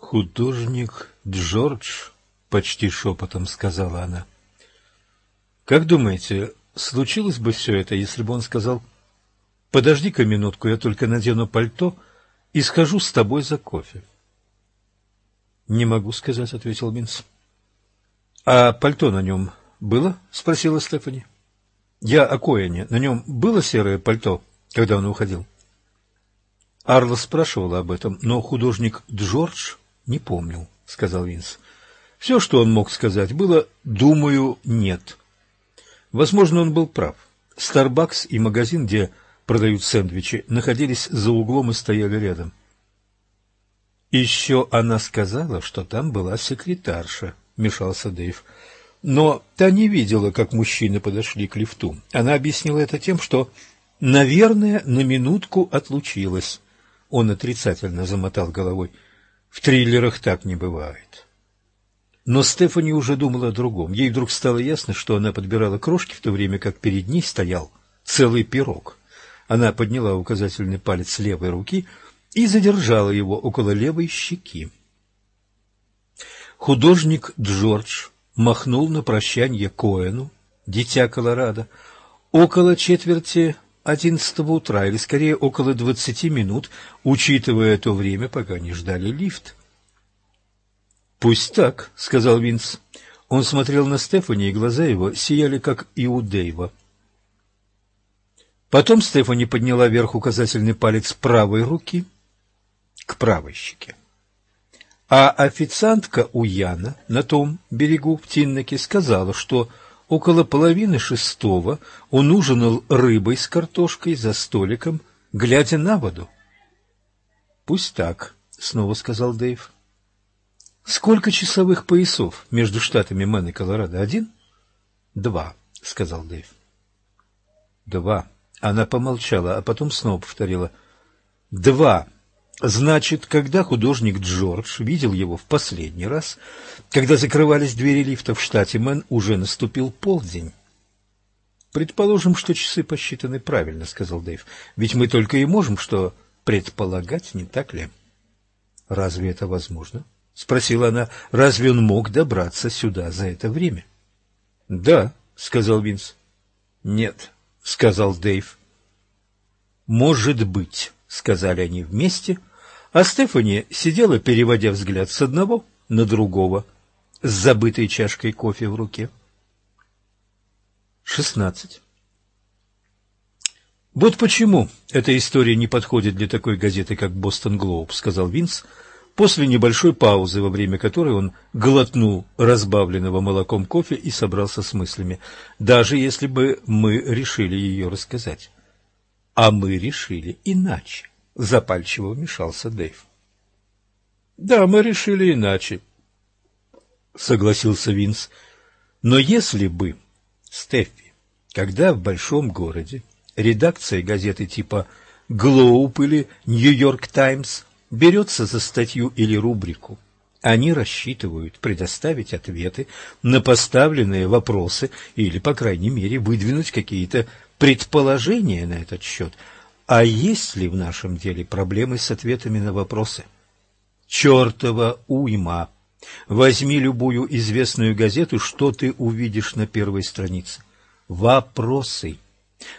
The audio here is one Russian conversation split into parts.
«Художник Джордж», — почти шепотом сказала она. «Как думаете, случилось бы все это, если бы он сказал, «Подожди-ка минутку, я только надену пальто и схожу с тобой за кофе»?» «Не могу сказать», — ответил Минц. «А пальто на нем было?» — спросила Стефани. «Я о Коэне. На нем было серое пальто, когда он уходил?» Арла спрашивала об этом, но художник Джордж не помнил, — сказал Винс. Все, что он мог сказать, было «думаю, нет». Возможно, он был прав. Старбакс и магазин, где продают сэндвичи, находились за углом и стояли рядом. Еще она сказала, что там была секретарша, — мешался Дэйв. Но та не видела, как мужчины подошли к лифту. Она объяснила это тем, что, наверное, на минутку отлучилась. Он отрицательно замотал головой. В триллерах так не бывает. Но Стефани уже думала о другом. Ей вдруг стало ясно, что она подбирала крошки в то время, как перед ней стоял целый пирог. Она подняла указательный палец левой руки и задержала его около левой щеки. Художник Джордж махнул на прощание Коэну, дитя Колорадо, около четверти одиннадцатого утра, или скорее около двадцати минут, учитывая то время, пока не ждали лифт. «Пусть так», — сказал Винс. Он смотрел на Стефани, и глаза его сияли, как и у Дэйва. Потом Стефани подняла вверх указательный палец правой руки к правой щеке. А официантка у Яна на том берегу в Тиннаке сказала, что около половины шестого он ужинал рыбой с картошкой за столиком, глядя на воду. — Пусть так, — снова сказал Дэйв. — Сколько часовых поясов между штатами Мэн и Колорадо? Один? — Два, — сказал Дэйв. — Два. Она помолчала, а потом снова повторила. — Два. Значит, когда художник Джордж видел его в последний раз, когда закрывались двери лифта в штате Мэн, уже наступил полдень. «Предположим, что часы посчитаны правильно», — сказал Дэйв. «Ведь мы только и можем что предполагать, не так ли?» «Разве это возможно?» — спросила она. «Разве он мог добраться сюда за это время?» «Да», — сказал Винс. «Нет», — сказал Дэйв. «Может быть», — сказали они вместе, — а Стефани сидела, переводя взгляд с одного на другого, с забытой чашкой кофе в руке. Шестнадцать. «Вот почему эта история не подходит для такой газеты, как «Бостон Глоуб», — сказал Винс, после небольшой паузы, во время которой он глотнул разбавленного молоком кофе и собрался с мыслями, даже если бы мы решили ее рассказать. А мы решили иначе запальчиво вмешался Дэйв. Да, мы решили иначе, согласился Винс. Но если бы, Стеффи, когда в большом городе редакция газеты типа «Глоуп» или «Нью-Йорк Таймс» берется за статью или рубрику, они рассчитывают предоставить ответы на поставленные вопросы или, по крайней мере, выдвинуть какие-то предположения на этот счет – а есть ли в нашем деле проблемы с ответами на вопросы? Чертова уйма! Возьми любую известную газету, что ты увидишь на первой странице? Вопросы,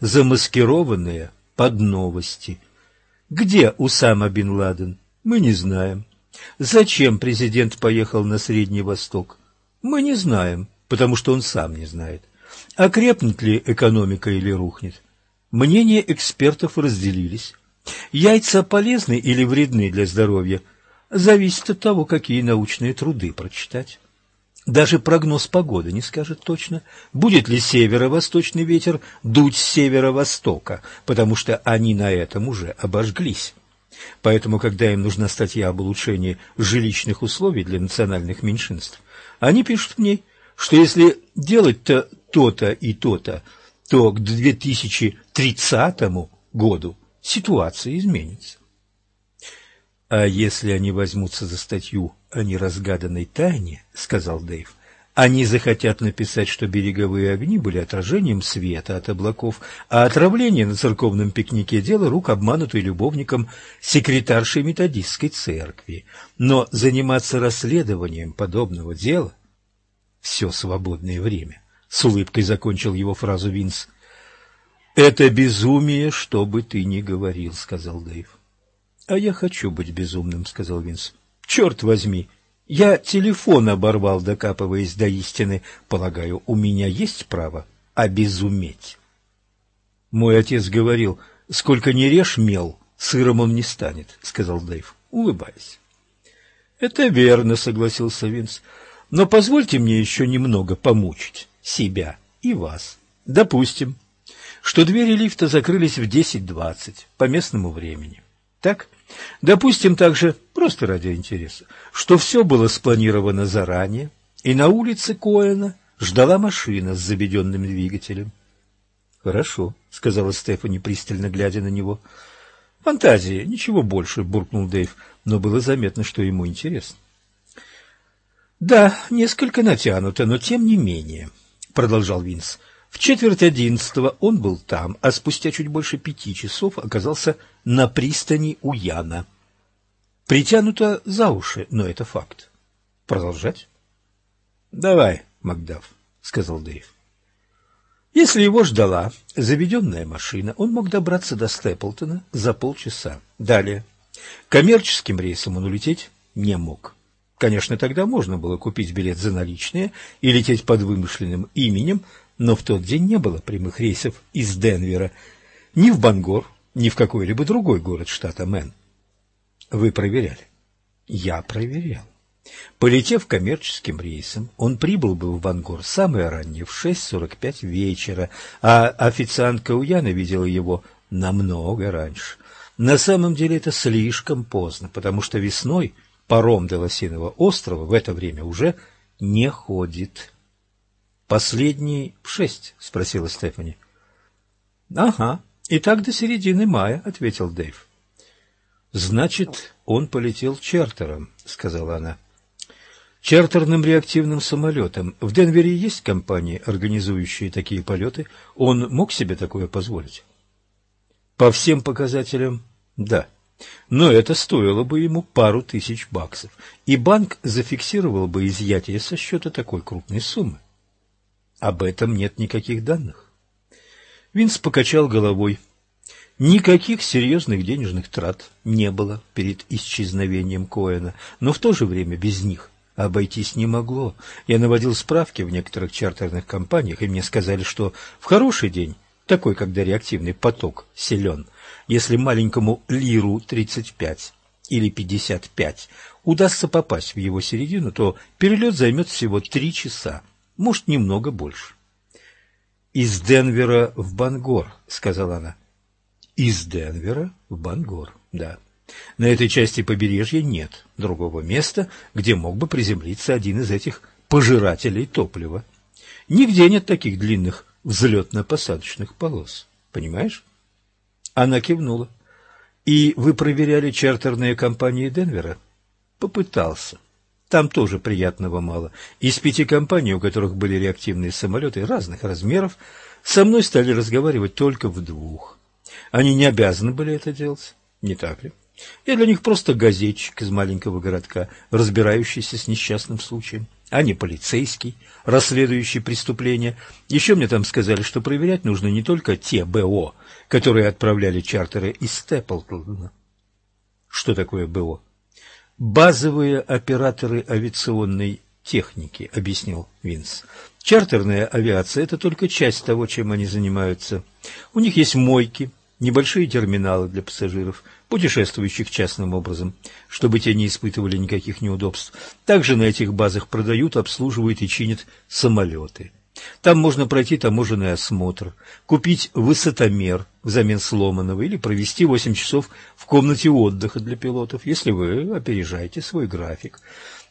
замаскированные под новости. Где Усама бен Ладен? Мы не знаем. Зачем президент поехал на Средний Восток? Мы не знаем, потому что он сам не знает. Окрепнет ли экономика или рухнет? Мнения экспертов разделились. Яйца полезны или вредны для здоровья, зависит от того, какие научные труды прочитать. Даже прогноз погоды не скажет точно, будет ли северо-восточный ветер дуть с северо-востока, потому что они на этом уже обожглись. Поэтому, когда им нужна статья об улучшении жилищных условий для национальных меньшинств, они пишут в ней, что если делать-то то-то и то-то, то к 2030 году ситуация изменится. А если они возьмутся за статью о неразгаданной тайне, сказал Дэйв, Они захотят написать, что береговые огни были отражением света от облаков, а отравление на церковном пикнике – дело рук обманутой любовником секретаршей методистской церкви. Но заниматься расследованием подобного дела – все свободное время. С улыбкой закончил его фразу Винс. «Это безумие, что бы ты ни говорил», — сказал Дэйв. «А я хочу быть безумным», — сказал Винс. «Черт возьми, я телефон оборвал, докапываясь до истины. Полагаю, у меня есть право обезуметь. Мой отец говорил, сколько не режь мел, сыром он не станет, сказал Дэйв, улыбаясь. Это верно, согласился Винс. Но позвольте мне еще немного помучить себя и вас. Допустим, что двери лифта закрылись в 10.20 по местному времени. Так? Допустим также, просто ради интереса, что все было спланировано заранее, и на улице Коэна ждала машина с заведенным двигателем. «Хорошо», — сказала Стефани, пристально глядя на него. «Фантазия, ничего больше», — буркнул Дэйв, но было заметно, что ему интересно. «Да, несколько натянуто, но тем не менее», — продолжал Винс. В четверть одиннадцатого он был там, а спустя чуть больше пяти часов оказался на пристани у Яна. Притянуто за уши, но это факт. Продолжать? — Давай, Макдаф, — сказал Дэйв. Если его ждала заведенная машина, он мог добраться до Степлтона за полчаса. Далее. Коммерческим рейсом он улететь не мог. Конечно, тогда можно было купить билет за наличные и лететь под вымышленным именем, но в тот день не было прямых рейсов из Денвера ни в Бангор, ни в какой-либо другой город штата Мэн. Вы проверяли? Я проверял. Полетев коммерческим рейсом, он прибыл бы в Бангор самое раннее, в 6.45 вечера, а официантка Уяна видела его намного раньше. На самом деле это слишком поздно, потому что весной паром до Лосиного острова в это время уже не ходит. Последний в шесть? — спросила Стефани. — Ага, и так до середины мая, — ответил Дэйв. — Значит, он полетел чартером, — сказала она. — Чартерным реактивным самолетом. В Денвере есть компании, организующие такие полеты. Он мог себе такое позволить? — По всем показателям, да. Но это стоило бы ему пару тысяч баксов, и банк зафиксировал бы изъятие со счета такой крупной суммы. Об этом нет никаких данных. Винс покачал головой. Никаких серьезных денежных трат не было перед исчезновением Коэна, но в то же время без них обойтись не могло. Я наводил справки в некоторых чартерных компаниях, и мне сказали, что в хороший день, такой, когда реактивный поток силен, если маленькому лиру 35 или 55 удастся попасть в его середину, то перелет займет всего три часа может, немного больше. «Из Денвера в Бангор», — сказала она. «Из Денвера в Бангор, да. На этой части побережья нет другого места, где мог бы приземлиться один из этих пожирателей топлива. Нигде нет таких длинных взлетно-посадочных полос. Понимаешь?» Она кивнула. «И вы проверяли чартерные компании Денвера?» «Попытался. Там тоже приятного мало. Из пяти компаний, у которых были реактивные самолеты разных размеров, со мной стали разговаривать только в двух. Они не обязаны были это делать, не так ли? Я для них просто газетчик из маленького городка, разбирающийся с несчастным случаем, а не полицейский, расследующий преступления. Еще мне там сказали, что проверять нужно не только те БО, которые отправляли чартеры из Степлтона. Что такое БО? Базовые операторы авиационной техники, объяснил Винс. Чартерная авиация – это только часть того, чем они занимаются. У них есть мойки, небольшие терминалы для пассажиров, путешествующих частным образом, чтобы те не испытывали никаких неудобств. Также на этих базах продают, обслуживают и чинят самолеты. Там можно пройти таможенный осмотр, купить высотомер взамен сломанного или провести 8 часов в комнате отдыха для пилотов, если вы опережаете свой график.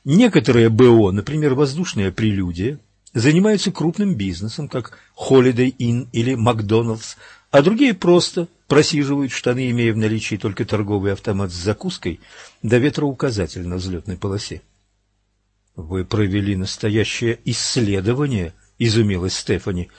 Некоторые БО, например, воздушная прелюдия, занимаются крупным бизнесом, как Holiday Inn или Макдоналдс, а другие просто просиживают штаны, имея в наличии только торговый автомат с закуской да ветроуказатель на взлетной полосе. Вы провели настоящее исследование, изумилась Стефани.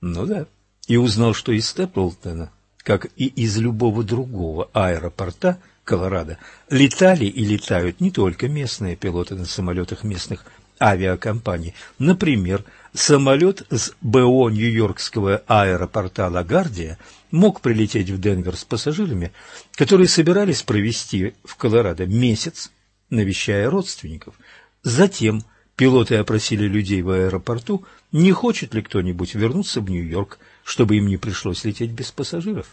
Ну да, и узнал, что из Степлтона, как и из любого другого аэропорта Колорадо, летали и летают не только местные пилоты на самолетах местных авиакомпаний. Например, самолет с БО Нью-Йоркского аэропорта Лагардия мог прилететь в Денвер с пассажирами, которые собирались провести в Колорадо месяц, навещая родственников. Затем пилоты опросили людей в аэропорту, не хочет ли кто-нибудь вернуться в Нью-Йорк, чтобы им не пришлось лететь без пассажиров.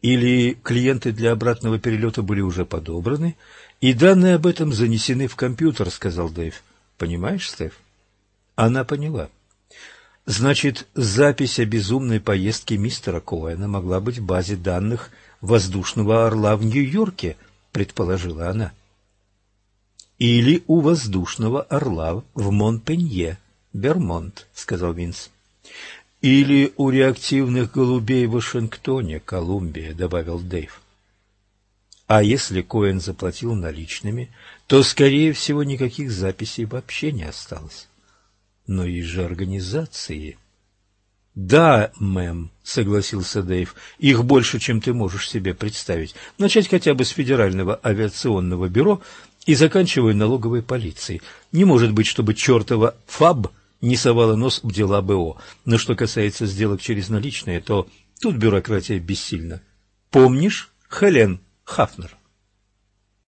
Или клиенты для обратного перелета были уже подобраны, и данные об этом занесены в компьютер, сказал Дэйв. Понимаешь, Стеф? Она поняла. Значит, запись о безумной поездке мистера Коэна могла быть в базе данных воздушного орла в Нью-Йорке, предположила она. Или у воздушного орла в Монпенье, Бермонт, сказал Винс. Или у реактивных голубей в Вашингтоне, Колумбия, добавил Дэйв. А если Коэн заплатил наличными, то, скорее всего, никаких записей вообще не осталось. Но есть же организации. Да, мэм, согласился Дэйв. Их больше, чем ты можешь себе представить. Начать хотя бы с Федерального авиационного бюро и заканчивая налоговой полицией. Не может быть, чтобы чертова ФАБ не совала нос в дела БО. Но что касается сделок через наличные, то тут бюрократия бессильна. Помнишь Хелен Хафнер?